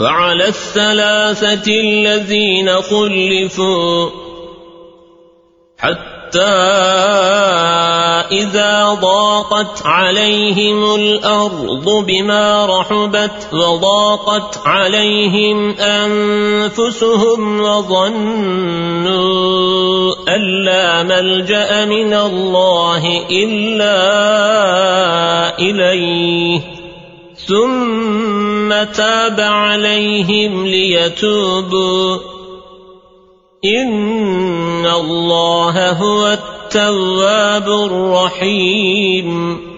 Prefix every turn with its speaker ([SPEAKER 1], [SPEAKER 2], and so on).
[SPEAKER 1] وعلى الثلاثة الذين خلفوا حتى إذا ضاقت عليهم الأرض بما رحبت وضاقت عليهم أنفسهم وظنوا أن لا ملجأ من الله إلا إليه تاب عليهم ليتوبوا. إن الله هو التواب الرحيم.